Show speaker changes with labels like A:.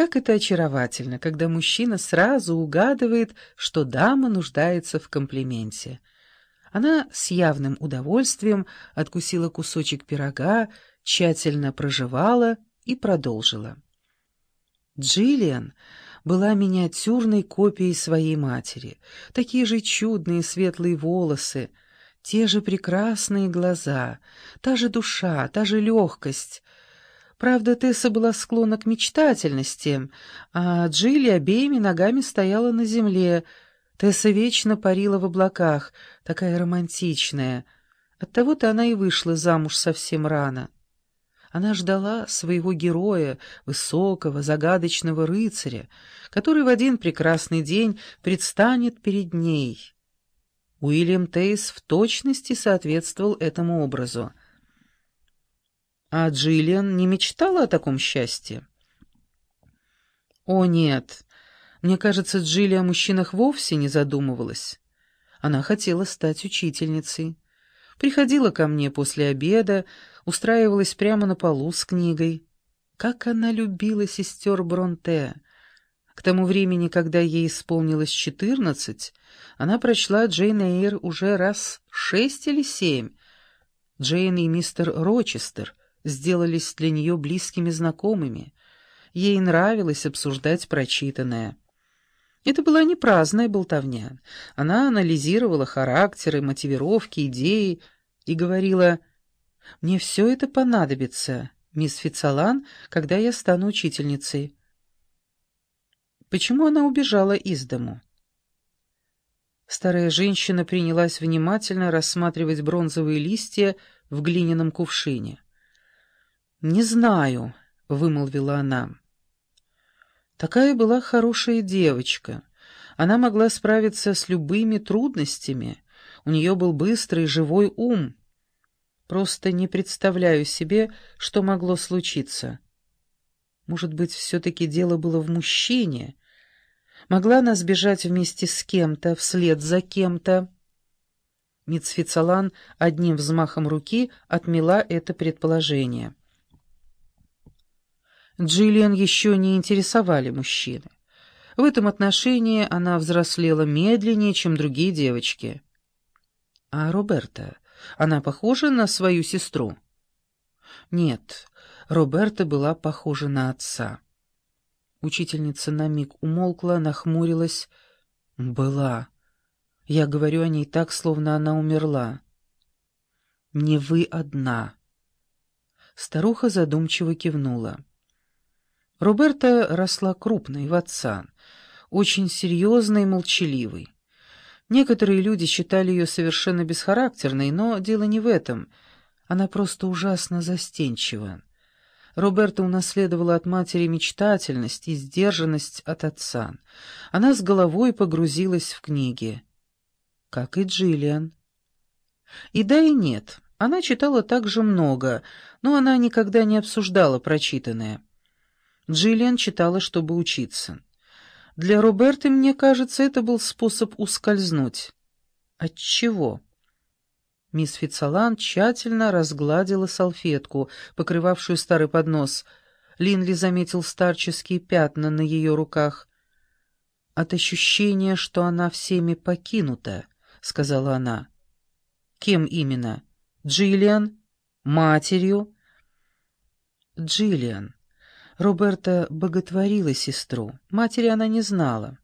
A: Как это очаровательно, когда мужчина сразу угадывает, что дама нуждается в комплименте. Она с явным удовольствием откусила кусочек пирога, тщательно прожевала и продолжила. Джиллиан была миниатюрной копией своей матери. Такие же чудные светлые волосы, те же прекрасные глаза, та же душа, та же легкость. Правда, Тесса была склонна к мечтательности, а Джилли обеими ногами стояла на земле. Тесса вечно парила в облаках, такая романтичная. Оттого-то она и вышла замуж совсем рано. Она ждала своего героя, высокого, загадочного рыцаря, который в один прекрасный день предстанет перед ней. Уильям Тейс в точности соответствовал этому образу. А Джиллиан не мечтала о таком счастье? О, нет. Мне кажется, Джилли о мужчинах вовсе не задумывалась. Она хотела стать учительницей. Приходила ко мне после обеда, устраивалась прямо на полу с книгой. Как она любила сестер Бронте! К тому времени, когда ей исполнилось четырнадцать, она прочла Джейн Эйр уже раз шесть или семь. Джейн и мистер Рочестер сделались для нее близкими знакомыми. Ей нравилось обсуждать прочитанное. Это была не праздная болтовня. Она анализировала характеры, мотивировки, идеи и говорила «Мне все это понадобится, мисс Фицалан, когда я стану учительницей». Почему она убежала из дому? Старая женщина принялась внимательно рассматривать бронзовые листья в глиняном кувшине. «Не знаю», — вымолвила она. Такая была хорошая девочка. Она могла справиться с любыми трудностями. У нее был быстрый живой ум. Просто не представляю себе, что могло случиться. Может быть, все-таки дело было в мужчине? Могла она сбежать вместе с кем-то, вслед за кем-то? Мицфицалан одним взмахом руки отмела это предположение. Джиллиан еще не интересовали мужчины. В этом отношении она взрослела медленнее, чем другие девочки. А Роберта, она похожа на свою сестру? Нет, Роберта была похожа на отца. Учительница на миг умолкла, нахмурилась. «Была. Я говорю о ней так, словно она умерла». «Не вы одна». Старуха задумчиво кивнула. Роберта росла крупной в отца, очень серьезной и молчаливой. Некоторые люди считали ее совершенно бесхарактерной, но дело не в этом. Она просто ужасно застенчива. Роберта унаследовала от матери мечтательность и сдержанность от отца. Она с головой погрузилась в книги. Как и Джиллиан. И да, и нет. Она читала также много, но она никогда не обсуждала прочитанное. Джиллиан читала, чтобы учиться. Для Роберты, мне кажется, это был способ ускользнуть. От чего? Мисс Фицалан тщательно разгладила салфетку, покрывавшую старый поднос. Линли заметил старческие пятна на ее руках. «От ощущения, что она всеми покинута», — сказала она. «Кем именно? Джиллиан? Матерью?» «Джиллиан». Роберта боготворила сестру. Матери она не знала.